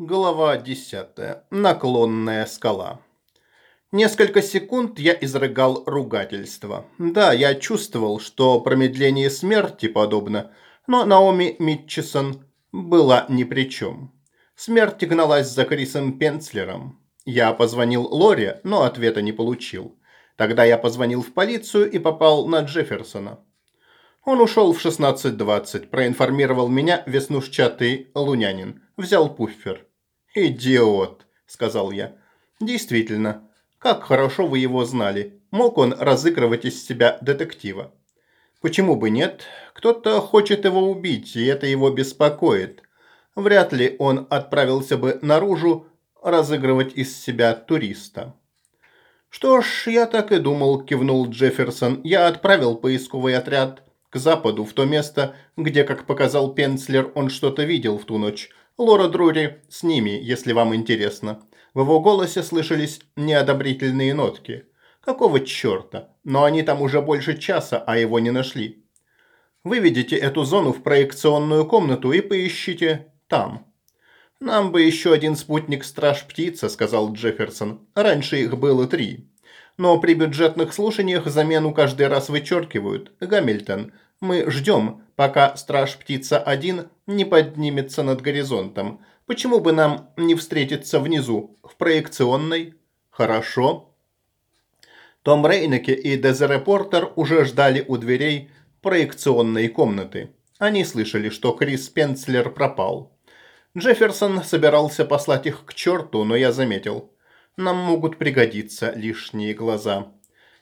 Глава 10. Наклонная скала. Несколько секунд я изрыгал ругательство. Да, я чувствовал, что промедление смерти подобно, но Наоми Митчесон была ни при чем. Смерть гналась за Крисом Пенцлером. Я позвонил Лоре, но ответа не получил. Тогда я позвонил в полицию и попал на Джефферсона. Он ушел в 16.20, проинформировал меня веснушчатый лунянин. Взял пуффер. «Идиот», – сказал я. «Действительно, как хорошо вы его знали. Мог он разыгрывать из себя детектива?» «Почему бы нет? Кто-то хочет его убить, и это его беспокоит. Вряд ли он отправился бы наружу разыгрывать из себя туриста». «Что ж, я так и думал», – кивнул Джефферсон. «Я отправил поисковый отряд к западу, в то место, где, как показал Пенцлер, он что-то видел в ту ночь. Лора Друри с ними, если вам интересно. В его голосе слышались неодобрительные нотки. Какого черта? Но они там уже больше часа, а его не нашли. Выведите эту зону в проекционную комнату и поищите там. «Нам бы еще один спутник Страж-Птица», – сказал Джефферсон. «Раньше их было три. Но при бюджетных слушаниях замену каждый раз вычеркивают. Гамильтон, мы ждем, пока Страж-Птица-1 не поднимется над горизонтом. Почему бы нам не встретиться внизу, в проекционной? Хорошо. Том Рейнеке и Дезере Портер уже ждали у дверей проекционной комнаты. Они слышали, что Крис Пенцлер пропал. Джефферсон собирался послать их к черту, но я заметил. Нам могут пригодиться лишние глаза.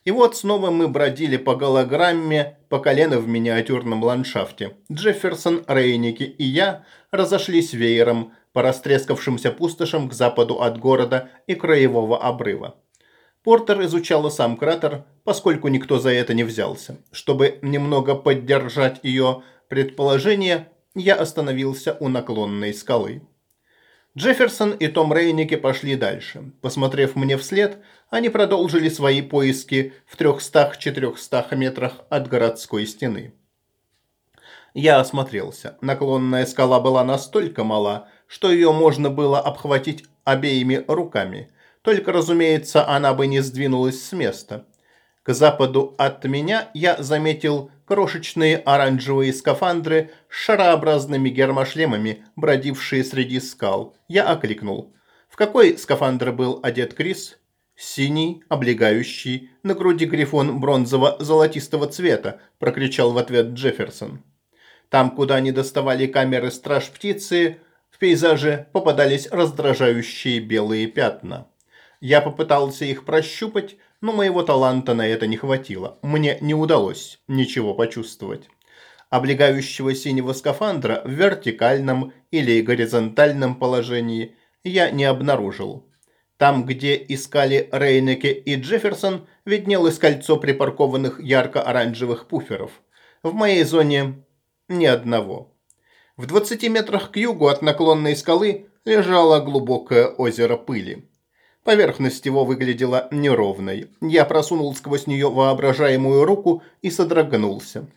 И вот снова мы бродили по голограмме, по колено в миниатюрном ландшафте. Джефферсон, Рейники и я разошлись веером по растрескавшимся пустошам к западу от города и краевого обрыва. Портер изучала сам кратер, поскольку никто за это не взялся. Чтобы немного поддержать ее предположение, я остановился у наклонной скалы. Джефферсон и Том Рейники пошли дальше. Посмотрев мне вслед, они продолжили свои поиски в 300-400 метрах от городской стены. Я осмотрелся. Наклонная скала была настолько мала, что ее можно было обхватить обеими руками. Только, разумеется, она бы не сдвинулась с места. К западу от меня я заметил крошечные оранжевые скафандры с шарообразными гермошлемами, бродившие среди скал. Я окликнул. В какой скафандр был одет Крис? Синий, облегающий, на груди грифон бронзово-золотистого цвета, прокричал в ответ Джефферсон. Там, куда не доставали камеры страж-птицы, в пейзаже попадались раздражающие белые пятна. Я попытался их прощупать, но моего таланта на это не хватило. Мне не удалось ничего почувствовать. Облегающего синего скафандра в вертикальном или горизонтальном положении я не обнаружил. Там, где искали Рейнеке и Джефферсон, виднелось кольцо припаркованных ярко-оранжевых пуферов. В моей зоне ни одного. В 20 метрах к югу от наклонной скалы лежало глубокое озеро пыли. Поверхность его выглядела неровной. Я просунул сквозь нее воображаемую руку и содрогнулся.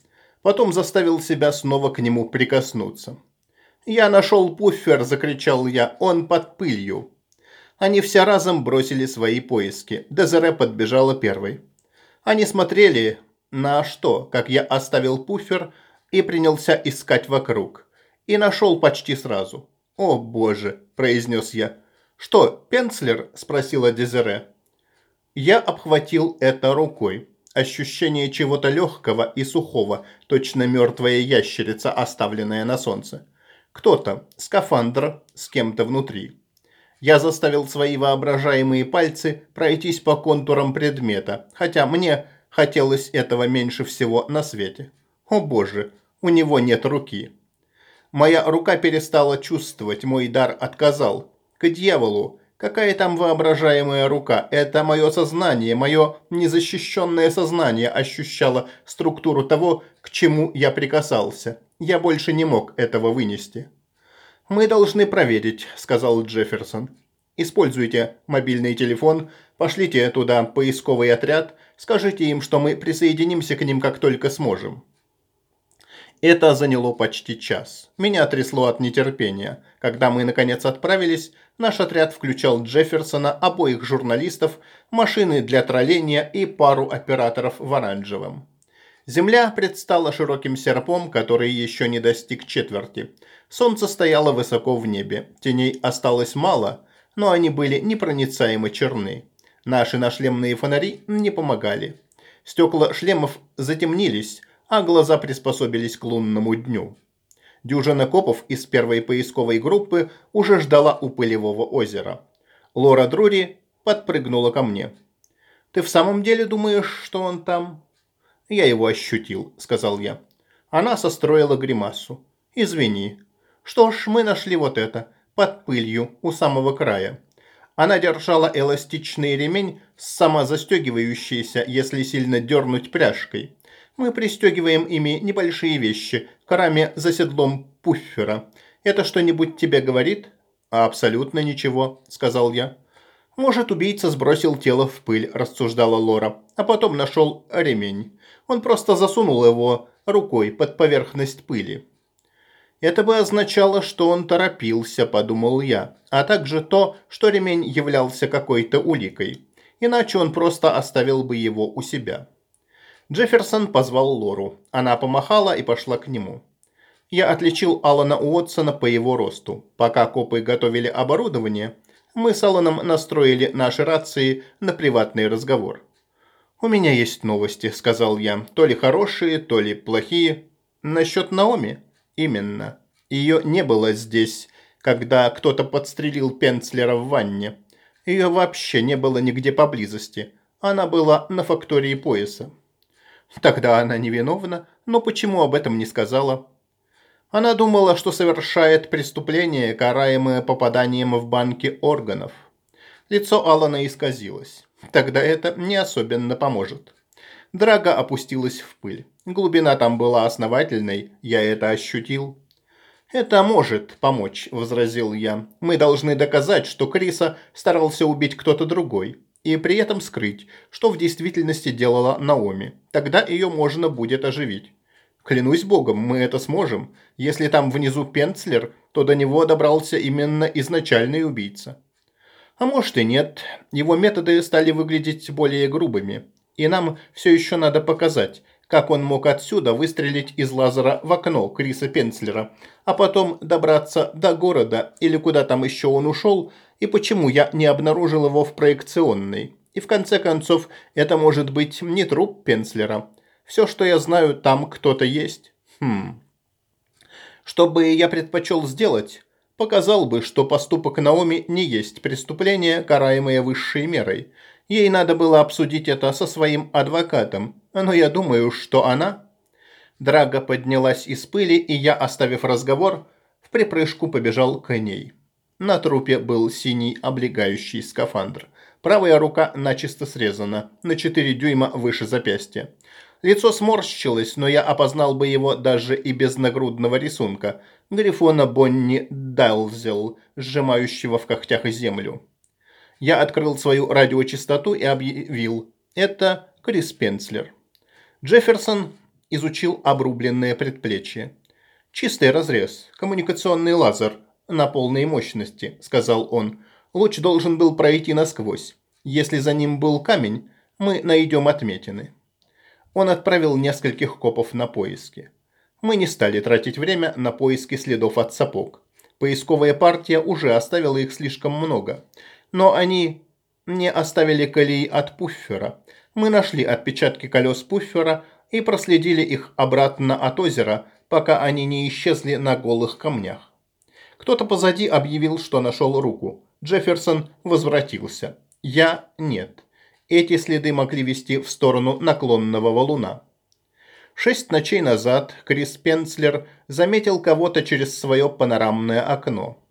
Потом заставил себя снова к нему прикоснуться. «Я нашел пуффер!» – закричал я. «Он под пылью!» Они все разом бросили свои поиски. Дезере подбежала первой. Они смотрели на что, как я оставил пуффер и принялся искать вокруг. И нашел почти сразу. «О боже!» – произнес я. «Что, Пенцлер?» – спросила Дезере. Я обхватил это рукой. Ощущение чего-то легкого и сухого, точно мертвая ящерица, оставленная на солнце. Кто-то, скафандр, с кем-то внутри. Я заставил свои воображаемые пальцы пройтись по контурам предмета, хотя мне хотелось этого меньше всего на свете. О боже, у него нет руки. Моя рука перестала чувствовать, мой дар отказал. К дьяволу! Какая там воображаемая рука? Это мое сознание, мое незащищенное сознание ощущало структуру того, к чему я прикасался. Я больше не мог этого вынести. «Мы должны проверить», – сказал Джефферсон. «Используйте мобильный телефон, пошлите туда поисковый отряд, скажите им, что мы присоединимся к ним как только сможем». Это заняло почти час. Меня трясло от нетерпения. Когда мы, наконец, отправились, наш отряд включал Джефферсона, обоих журналистов, машины для тролления и пару операторов в оранжевом. Земля предстала широким серпом, который еще не достиг четверти. Солнце стояло высоко в небе. Теней осталось мало, но они были непроницаемо черны. Наши нашлемные фонари не помогали. Стекла шлемов затемнились, а глаза приспособились к лунному дню. Дюжина копов из первой поисковой группы уже ждала у пылевого озера. Лора Друри подпрыгнула ко мне. «Ты в самом деле думаешь, что он там?» «Я его ощутил», — сказал я. Она состроила гримасу. «Извини. Что ж, мы нашли вот это, под пылью, у самого края. Она держала эластичный ремень, самозастегивающийся, если сильно дернуть пряжкой. Мы пристегиваем ими небольшие вещи, к раме за седлом пуффера. Это что-нибудь тебе говорит? Абсолютно ничего, сказал я. Может, убийца сбросил тело в пыль, рассуждала Лора, а потом нашел ремень. Он просто засунул его рукой под поверхность пыли. Это бы означало, что он торопился, подумал я, а также то, что ремень являлся какой-то уликой. Иначе он просто оставил бы его у себя. Джефферсон позвал Лору. Она помахала и пошла к нему. Я отличил Алана Уотсона по его росту. Пока копы готовили оборудование, мы с Аланом настроили наши рации на приватный разговор. «У меня есть новости», – сказал я. «То ли хорошие, то ли плохие. Насчет Наоми?» Именно. Ее не было здесь, когда кто-то подстрелил Пенцлера в ванне. Ее вообще не было нигде поблизости. Она была на фактории пояса. Тогда она невиновна, но почему об этом не сказала? Она думала, что совершает преступление, караемое попаданием в банки органов. Лицо Алана исказилось. Тогда это не особенно поможет. Драга опустилась в пыль. Глубина там была основательной, я это ощутил. «Это может помочь», – возразил я. «Мы должны доказать, что Криса старался убить кто-то другой, и при этом скрыть, что в действительности делала Наоми. Тогда ее можно будет оживить». «Клянусь богом, мы это сможем. Если там внизу Пенцлер, то до него добрался именно изначальный убийца». А может и нет. Его методы стали выглядеть более грубыми. И нам все еще надо показать, как он мог отсюда выстрелить из лазера в окно Криса Пенцлера, а потом добраться до города или куда там еще он ушел, и почему я не обнаружил его в проекционной. И в конце концов, это может быть не труп Пенцлера. Все, что я знаю, там кто-то есть. Хм. Что бы я предпочел сделать? Показал бы, что поступок Наоми не есть преступление, караемое высшей мерой – Ей надо было обсудить это со своим адвокатом, но я думаю, что она... Драга поднялась из пыли, и я, оставив разговор, в припрыжку побежал к ней. На трупе был синий облегающий скафандр. Правая рука начисто срезана, на 4 дюйма выше запястья. Лицо сморщилось, но я опознал бы его даже и без нагрудного рисунка. Грифона Бонни Дайлзел, сжимающего в когтях землю. Я открыл свою радиочастоту и объявил «Это Крис Пенцлер». Джефферсон изучил обрубленное предплечье. «Чистый разрез, коммуникационный лазер на полной мощности», – сказал он. «Луч должен был пройти насквозь. Если за ним был камень, мы найдем отметины». Он отправил нескольких копов на поиски. Мы не стали тратить время на поиски следов от сапог. Поисковая партия уже оставила их слишком много но они не оставили колеи от пуффера. Мы нашли отпечатки колес пуффера и проследили их обратно от озера, пока они не исчезли на голых камнях. Кто-то позади объявил, что нашел руку. Джефферсон возвратился. Я нет. Эти следы могли вести в сторону наклонного валуна. Шесть ночей назад Крис Пенцлер заметил кого-то через свое панорамное окно.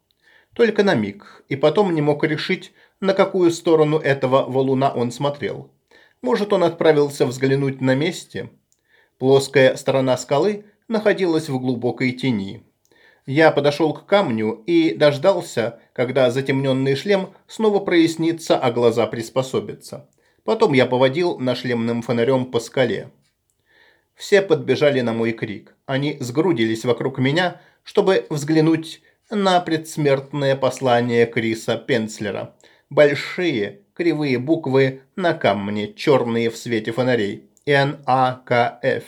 Только на миг, и потом не мог решить, на какую сторону этого валуна он смотрел. Может, он отправился взглянуть на месте? Плоская сторона скалы находилась в глубокой тени. Я подошел к камню и дождался, когда затемненный шлем снова прояснится, а глаза приспособятся. Потом я поводил нашлемным фонарем по скале. Все подбежали на мой крик. Они сгрудились вокруг меня, чтобы взглянуть на предсмертное послание Криса Пенцлера. Большие, кривые буквы на камне, черные в свете фонарей. Н-А-К-Ф.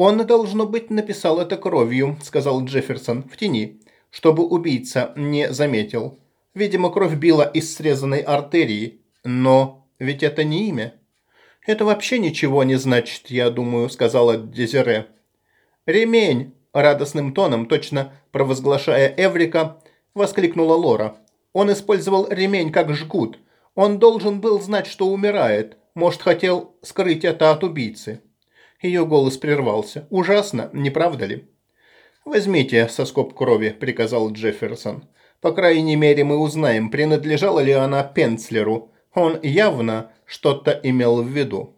«Он, должно быть, написал это кровью», – сказал Джефферсон, – «в тени, чтобы убийца не заметил. Видимо, кровь била из срезанной артерии, но ведь это не имя». «Это вообще ничего не значит, я думаю», – сказала Дезире. «Ремень!» – радостным тоном, точно провозглашая Эврика, воскликнула Лора. «Он использовал ремень как жгут. Он должен был знать, что умирает. Может, хотел скрыть это от убийцы». Ее голос прервался. «Ужасно, не правда ли?» «Возьмите соскоб крови», – приказал Джефферсон. «По крайней мере, мы узнаем, принадлежала ли она Пенцлеру. Он явно что-то имел в виду».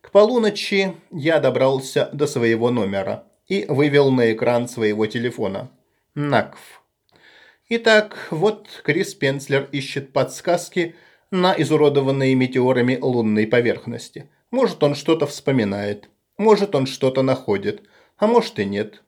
К полуночи я добрался до своего номера и вывел на экран своего телефона. НАКФ. Итак, вот Крис Пенцлер ищет подсказки на изуродованные метеорами лунной поверхности. Может, он что-то вспоминает. Может, он что-то находит. А может и нет.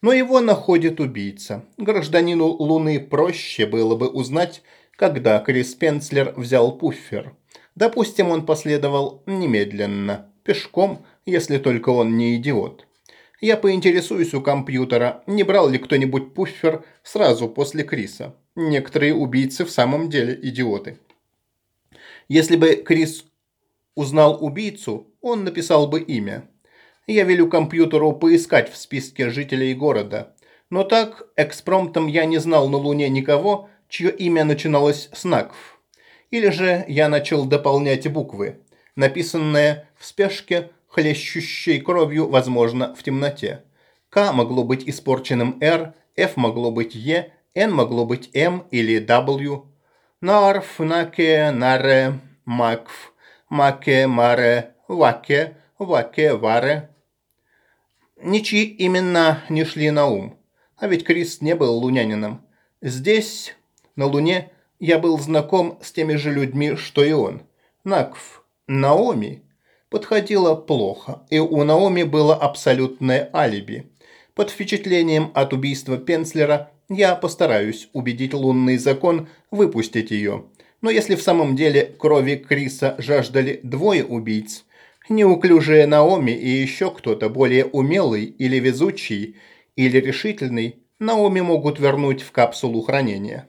Но его находит убийца. Гражданину Луны проще было бы узнать, когда Крис Пенцлер взял пуффер. Допустим, он последовал немедленно, пешком, если только он не идиот. Я поинтересуюсь у компьютера, не брал ли кто-нибудь пуффер сразу после Криса. Некоторые убийцы в самом деле идиоты. Если бы Крис узнал убийцу, он написал бы имя. Я велю компьютеру поискать в списке жителей города. Но так, экспромтом я не знал на Луне никого, чье имя начиналось с Накв. Или же я начал дополнять буквы, написанные в спешке хлещущей кровью, возможно, в темноте. К могло быть испорченным R, F могло быть E, N могло быть M или W. Нарф, наке, наре, макф, маке, маре, ваке, ваке, варе. Ничьи именно не шли на ум. А ведь Крис не был лунянином. Здесь, на Луне, я был знаком с теми же людьми, что и он. Накв, Наоми подходила плохо, и у Наоми было абсолютное алиби. Под впечатлением от убийства Пенцлера я постараюсь убедить лунный закон выпустить ее. Но если в самом деле крови Криса жаждали двое убийц, неуклюжая Наоми и еще кто-то более умелый или везучий, или решительный, Наоми могут вернуть в капсулу хранения.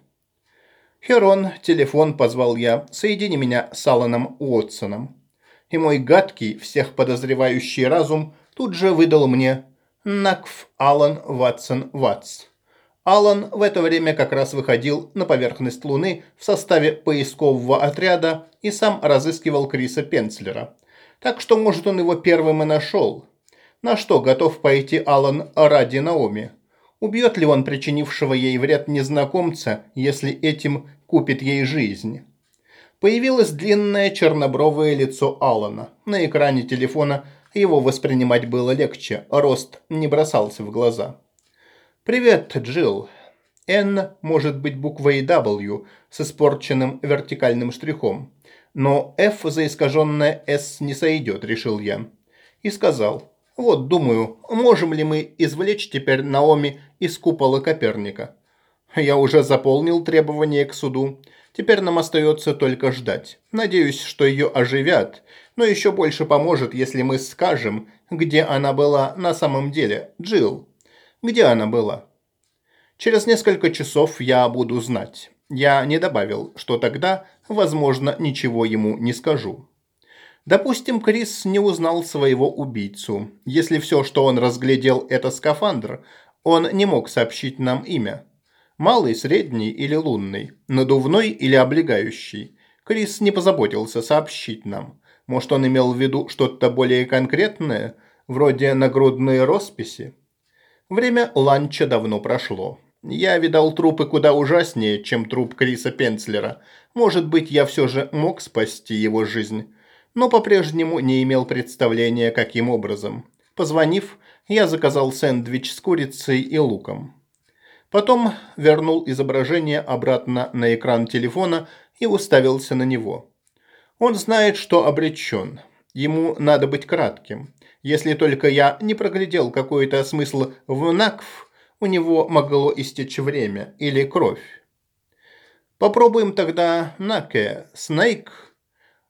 «Херон, телефон», – позвал я, – «соедини меня с Аланом Уотсоном» и мой гадкий, всех подозревающий разум тут же выдал мне Накф Алан Ватсон Ватс. Алан в это время как раз выходил на поверхность Луны в составе поискового отряда и сам разыскивал Криса Пенцлера. Так что, может, он его первым и нашел. На что готов пойти Алан ради Наоми? Убьет ли он причинившего ей вред незнакомца, если этим купит ей жизнь? Появилось длинное чернобровое лицо Алана. На экране телефона его воспринимать было легче, рост не бросался в глаза. «Привет, Джилл. N может быть буквой W с испорченным вертикальным штрихом. Но F за искаженное S не сойдет, решил я. И сказал, вот думаю, можем ли мы извлечь теперь Наоми из купола Коперника. Я уже заполнил требования к суду. Теперь нам остается только ждать. Надеюсь, что ее оживят, но еще больше поможет, если мы скажем, где она была на самом деле. Джилл, где она была? Через несколько часов я буду знать. Я не добавил, что тогда, возможно, ничего ему не скажу. Допустим, Крис не узнал своего убийцу. Если все, что он разглядел, это скафандр, он не мог сообщить нам имя. Малый, средний или лунный, надувной или облегающий. Крис не позаботился сообщить нам. Может, он имел в виду что-то более конкретное, вроде нагрудные росписи? Время ланча давно прошло. Я видал трупы куда ужаснее, чем труп Криса Пенцлера. Может быть, я все же мог спасти его жизнь. Но по-прежнему не имел представления, каким образом. Позвонив, я заказал сэндвич с курицей и луком. Потом вернул изображение обратно на экран телефона и уставился на него. Он знает, что обречен. Ему надо быть кратким. Если только я не проглядел какой-то смысл в Накф, у него могло истечь время или кровь. Попробуем тогда Наке, Снейк,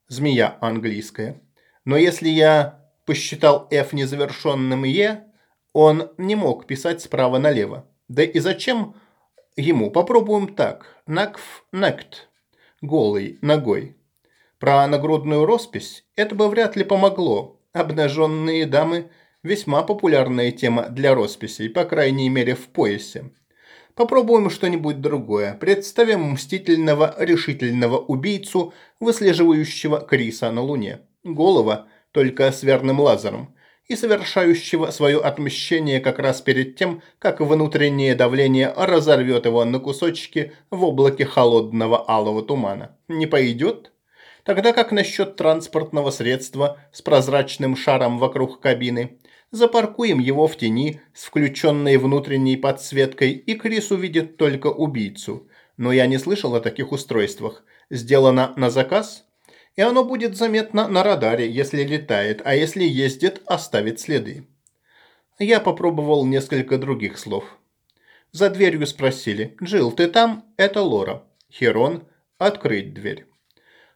змея английская. Но если я посчитал F незавершенным Е, он не мог писать справа налево. Да и зачем ему? Попробуем так. Накф, нект. Голый, ногой. Про нагрудную роспись это бы вряд ли помогло. Обнаженные дамы – весьма популярная тема для росписей, по крайней мере в поясе. Попробуем что-нибудь другое. Представим мстительного, решительного убийцу, выслеживающего Криса на Луне. Голова, только с верным лазером. И совершающего свое отмщение как раз перед тем, как внутреннее давление разорвет его на кусочки в облаке холодного алого тумана. Не пойдет? Тогда как насчет транспортного средства с прозрачным шаром вокруг кабины? Запаркуем его в тени с включенной внутренней подсветкой, и Крис увидит только убийцу. Но я не слышал о таких устройствах. Сделано на заказ? И оно будет заметно на радаре, если летает, а если ездит, оставит следы. Я попробовал несколько других слов. За дверью спросили. «Джилл, ты там?» «Это Лора». Херон. «Открыть дверь».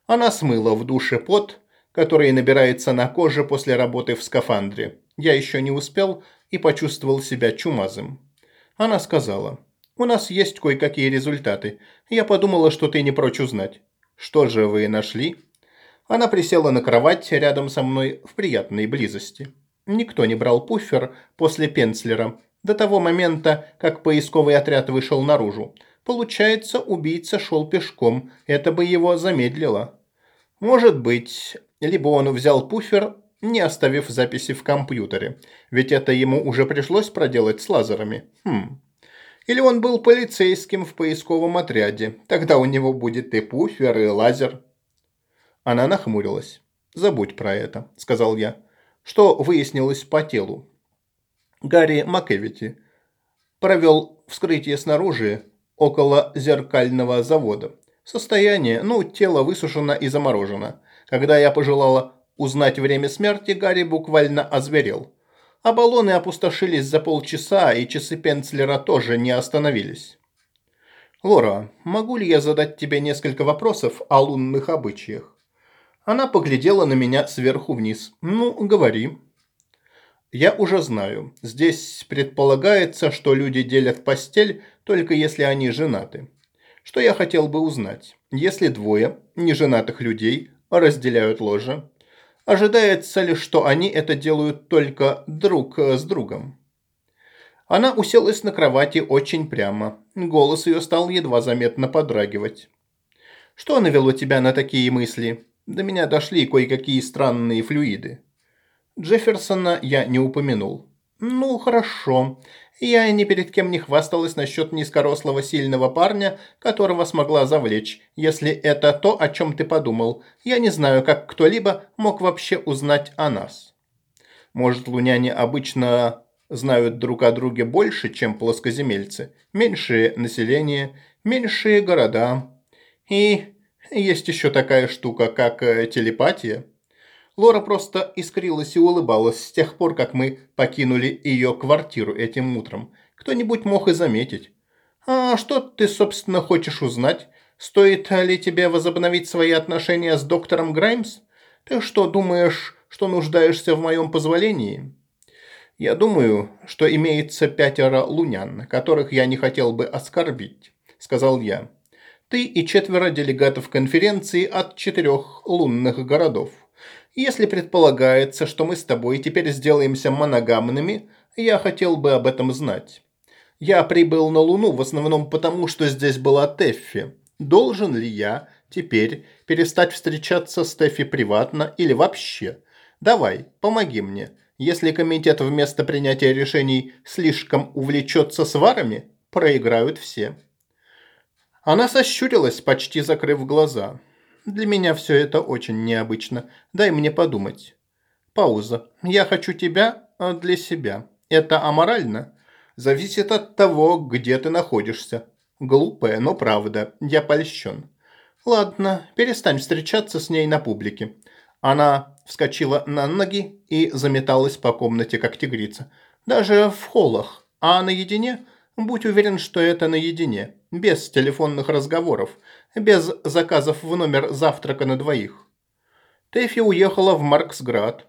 Она смыла в душе пот, который набирается на коже после работы в скафандре. Я еще не успел и почувствовал себя чумазым. Она сказала, «У нас есть кое-какие результаты. Я подумала, что ты не прочь узнать». «Что же вы нашли?» Она присела на кровать рядом со мной в приятной близости. Никто не брал пуффер после Пенцлера до того момента, как поисковый отряд вышел наружу. Получается, убийца шел пешком, это бы его замедлило. Может быть, либо он взял пуфер, не оставив записи в компьютере, ведь это ему уже пришлось проделать с лазерами. Хм. Или он был полицейским в поисковом отряде, тогда у него будет и пуфер, и лазер. Она нахмурилась. «Забудь про это», – сказал я. «Что выяснилось по телу?» Гарри Макэвити провел вскрытие снаружи около зеркального завода. Состояние, ну, тело высушено и заморожено. Когда я пожелала узнать время смерти, Гарри буквально озверел. Баллоны опустошились за полчаса, и часы Пенцлера тоже не остановились. «Лора, могу ли я задать тебе несколько вопросов о лунных обычаях?» Она поглядела на меня сверху вниз. «Ну, говори». «Я уже знаю. Здесь предполагается, что люди делят постель, только если они женаты. Что я хотел бы узнать? Если двое неженатых людей разделяют ложе, ожидается ли, что они это делают только друг с другом? Она уселась на кровати очень прямо. Голос ее стал едва заметно подрагивать. «Что навело тебя на такие мысли? До меня дошли кое-какие странные флюиды». Джефферсона я не упомянул. «Ну, хорошо. Я ни перед кем не хвасталась насчет низкорослого сильного парня, которого смогла завлечь, если это то, о чем ты подумал. Я не знаю, как кто-либо мог вообще узнать о нас. Может, луняне обычно знают друг о друге больше, чем плоскоземельцы. Меньшее население, меньшие города. И есть еще такая штука, как э, телепатия. Лора просто искрилась и улыбалась с тех пор, как мы покинули ее квартиру этим утром. Кто-нибудь мог и заметить. «А что ты, собственно, хочешь узнать? Стоит ли тебе возобновить свои отношения с доктором Граймс? Ты что, думаешь, что нуждаешься в моем позволении?» «Я думаю, что имеется пятеро лунян, которых я не хотел бы оскорбить», – сказал я. «Ты и четверо делегатов конференции от четырех лунных городов. Если предполагается, что мы с тобой теперь сделаемся моногамными, я хотел бы об этом знать. Я прибыл на Луну в основном потому, что здесь была Теффи. Должен ли я теперь перестать встречаться с Теффи приватно или вообще? Давай, помоги мне. Если комитет вместо принятия решений слишком увлечется сварами, проиграют все. Она сощурилась, почти закрыв глаза. Для меня все это очень необычно. Дай мне подумать. Пауза. Я хочу тебя а для себя. Это аморально? Зависит от того, где ты находишься. Глупая, но правда. Я польщен. Ладно, перестань встречаться с ней на публике. Она вскочила на ноги и заметалась по комнате, как тигрица. Даже в холлах, а наедине, будь уверен, что это наедине, без телефонных разговоров, без заказов в номер завтрака на двоих. Тэфи уехала в Марксград.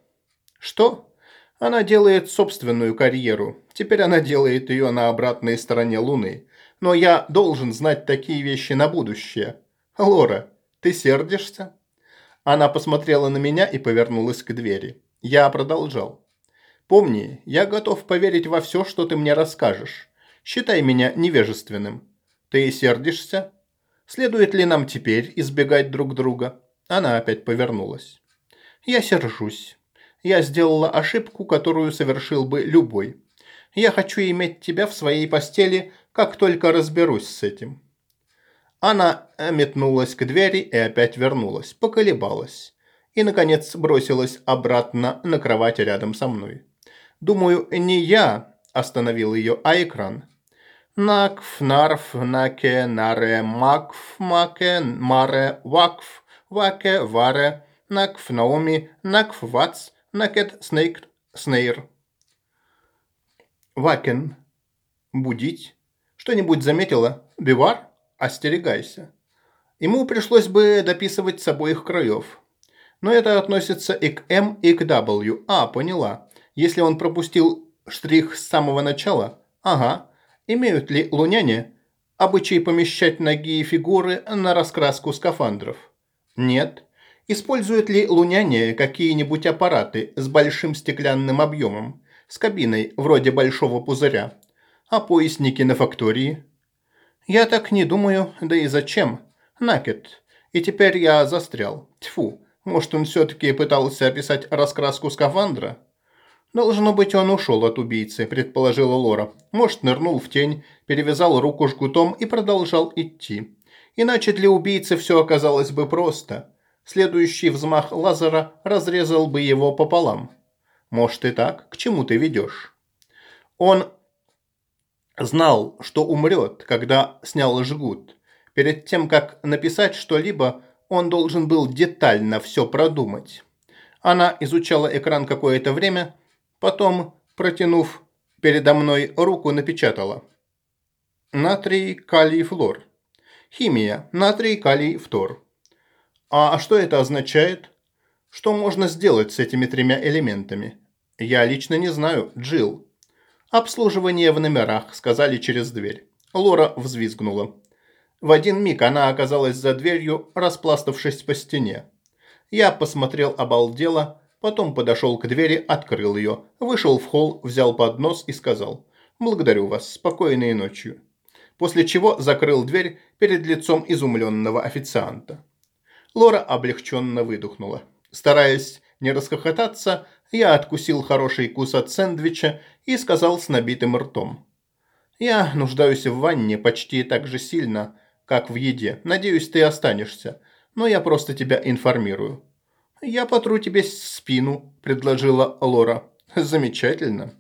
Что? Она делает собственную карьеру. Теперь она делает ее на обратной стороне Луны. Но я должен знать такие вещи на будущее. Лора, ты сердишься? Она посмотрела на меня и повернулась к двери. Я продолжал. Помни, я готов поверить во все, что ты мне расскажешь. Считай меня невежественным. Ты сердишься? Следует ли нам теперь избегать друг друга? Она опять повернулась. Я сержусь. Я сделала ошибку, которую совершил бы любой. Я хочу иметь тебя в своей постели, как только разберусь с этим. Она метнулась к двери и опять вернулась, поколебалась. И, наконец, бросилась обратно на кровать рядом со мной. Думаю, не я остановил ее, а экран. Накф, нарф, наке, наре, макф, маке, маре, вакф, ваке, варе, накф, наоми, накф, вац, накет, снейк, снейр. Вакен. Будить. Что-нибудь заметила? Бивар? Остерегайся. Ему пришлось бы дописывать с обоих краев. Но это относится и к М, и к W. А, поняла. Если он пропустил штрих с самого начала? Ага. Имеют ли луняне обычай помещать ноги и фигуры на раскраску скафандров? Нет. Используют ли луняне какие-нибудь аппараты с большим стеклянным объемом, с кабиной вроде большого пузыря? А поясники на фактории? Я так не думаю, да и зачем? Накет. И теперь я застрял. Тьфу, может он все-таки пытался описать раскраску скафандра? «Должно быть, он ушел от убийцы», – предположила Лора. «Может, нырнул в тень, перевязал руку жгутом и продолжал идти. Иначе для убийцы все оказалось бы просто. Следующий взмах лазера разрезал бы его пополам. Может и так, к чему ты ведешь?» Он знал, что умрет, когда снял жгут. Перед тем, как написать что-либо, он должен был детально все продумать. Она изучала экран какое-то время – Потом, протянув передо мной руку, напечатала. Натрий, калий, флор. Химия. Натрий, калий, фтор. А что это означает? Что можно сделать с этими тремя элементами? Я лично не знаю. Джил. Обслуживание в номерах, сказали через дверь. Лора взвизгнула. В один миг она оказалась за дверью, распластавшись по стене. Я посмотрел обалдело, Потом подошел к двери, открыл ее, вышел в холл, взял поднос и сказал «Благодарю вас, спокойной ночью». После чего закрыл дверь перед лицом изумленного официанта. Лора облегченно выдохнула. Стараясь не расхохотаться, я откусил хороший кус от сэндвича и сказал с набитым ртом. «Я нуждаюсь в ванне почти так же сильно, как в еде. Надеюсь, ты останешься, но я просто тебя информирую». «Я потру тебе спину», – предложила Лора. «Замечательно».